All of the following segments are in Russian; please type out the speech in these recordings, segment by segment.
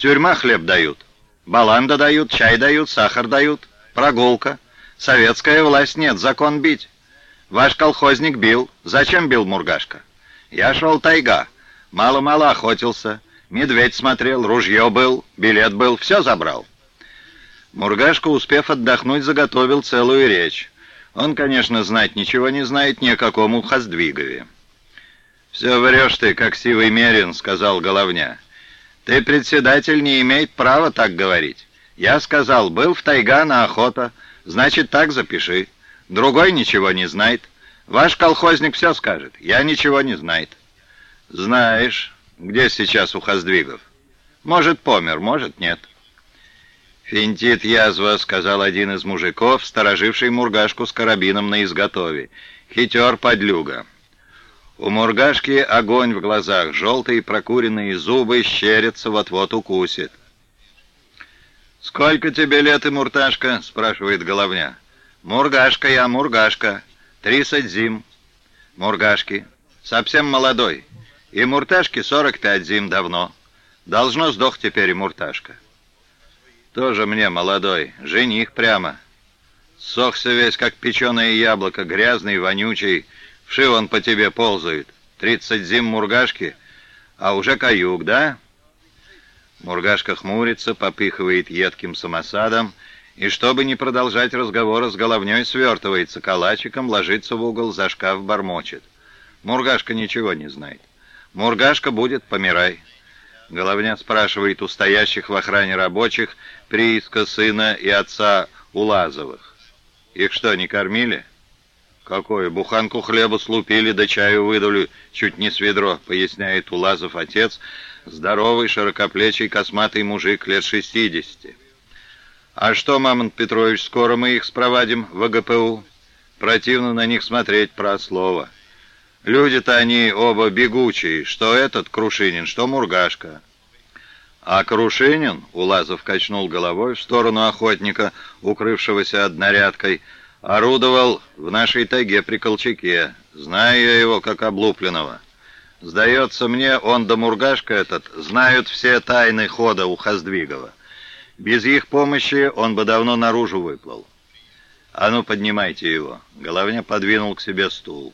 тюрьма хлеб дают, баланда дают, чай дают, сахар дают, прогулка. Советская власть нет, закон бить. Ваш колхозник бил. Зачем бил Мургашка? Я шел тайга. Мало-мало охотился. Медведь смотрел, ружье был, билет был, все забрал. Мургашка, успев отдохнуть, заготовил целую речь. Он, конечно, знать ничего не знает ни о каком Ухоздвигове. «Все врешь ты, как сивый мерин», — сказал Головня. «Ты, председатель, не имеет права так говорить. Я сказал, был в тайга на охота, значит, так запиши. Другой ничего не знает. Ваш колхозник все скажет, я ничего не знает». «Знаешь, где сейчас Ухоздвигов?» «Может, помер, может, нет». «Финтит язва», — сказал один из мужиков, стороживший мургашку с карабином на изготове. «Хитер подлюга». У мургашки огонь в глазах, желтые прокуренные зубы щерятся, вот-вот укусит. «Сколько тебе лет, и мурташка?» — спрашивает головня. «Мургашка я, мургашка. Тридцать зим». «Мургашки. Совсем молодой. И мурташки сорок пять зим давно. Должно сдох теперь и мурташка». Тоже мне молодой, жених прямо. Сохся весь, как печеное яблоко, грязный, вонючий. Вши он по тебе ползает. Тридцать зим мургашки, а уже каюк, да? Мургашка хмурится, попыхивает едким самосадом, и, чтобы не продолжать разговора с головней, свертывается калачиком, ложится в угол, за шкаф бормочет. Мургашка ничего не знает. Мургашка будет, помирай. Головня спрашивает у стоящих в охране рабочих прииска сына и отца Улазовых. Их что, не кормили? Какое? Буханку хлеба слупили, да чаю выдали чуть не с ведро, поясняет Улазов отец, здоровый, широкоплечий, косматый мужик лет шестидесяти. А что, Мамонт Петрович, скоро мы их спровадим в АГПУ? Противно на них смотреть про слово. Люди-то они оба бегучие, что этот Крушинин, что Мургашка. А Крушинин, Улазов качнул головой в сторону охотника, укрывшегося однорядкой, орудовал в нашей тайге при Колчаке. Знаю я его, как облупленного. Сдается мне, он да Мургашка этот знают все тайны хода у Хоздвигова. Без их помощи он бы давно наружу выплыл. А ну, поднимайте его. Головня подвинул к себе стул.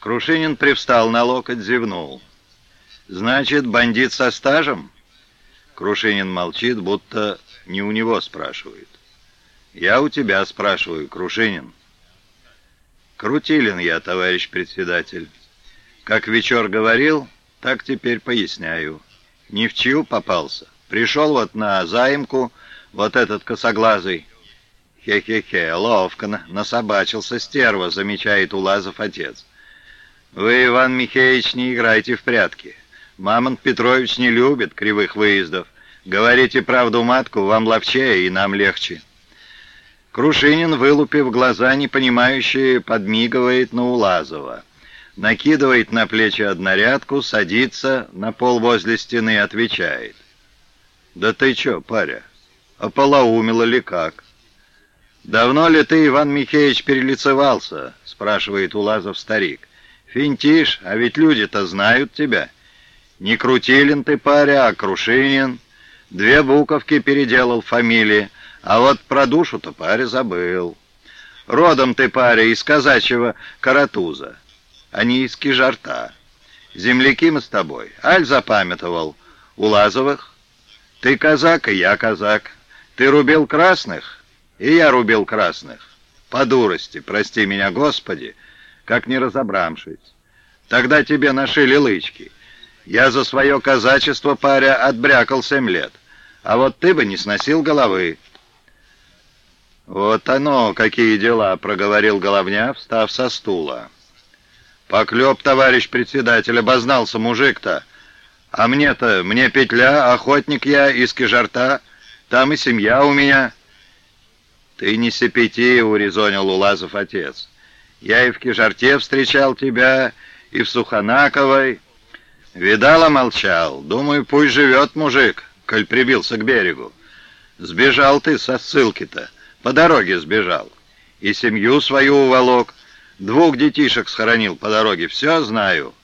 Крушинин привстал на локоть, зевнул. «Значит, бандит со стажем?» Крушинин молчит, будто не у него спрашивает. «Я у тебя спрашиваю, Крушинин». «Крутилин я, товарищ председатель. Как вечер говорил, так теперь поясняю. Не в чью попался. Пришел вот на заимку, вот этот косоглазый». «Хе-хе-хе, ловко насобачился стерва», — замечает Улазов отец. Вы, Иван Михеевич, не играйте в прятки. Мамонт Петрович не любит кривых выездов. Говорите правду матку, вам ловчее и нам легче. Крушинин, вылупив глаза, непонимающие, подмигивает на Улазова. Накидывает на плечи однорядку, садится на пол возле стены, отвечает. «Да ты чё, паря, ополоумела ли как?» «Давно ли ты, Иван Михеевич, перелицевался?» — спрашивает Улазов старик. Финтиш, а ведь люди-то знают тебя. Не Крутилин ты, паря, а Крушинин. Две буковки переделал фамилии, а вот про душу-то паря забыл. Родом ты, паря, из казачьего Каратуза, а не из Кижарта. Земляки мы с тобой, аль запамятовал, у Лазовых. Ты казак, и я казак. Ты рубил красных, и я рубил красных. По дурости, прости меня, Господи, — как не разобравшись. Тогда тебе нашили лычки. Я за свое казачество, паря, отбрякал семь лет. А вот ты бы не сносил головы. «Вот оно, какие дела!» — проговорил Головня, встав со стула. «Поклеп, товарищ председатель, обознался мужик-то. А мне-то, мне петля, охотник я из Кижарта, там и семья у меня». «Ты не сепети», — урезонил Улазов отец. Я и в Кижарте встречал тебя, и в Суханаковой. Видала, молчал. Думаю, пусть живет мужик, коль прибился к берегу. Сбежал ты со ссылки-то, по дороге сбежал. И семью свою уволок, двух детишек схоронил по дороге, все знаю.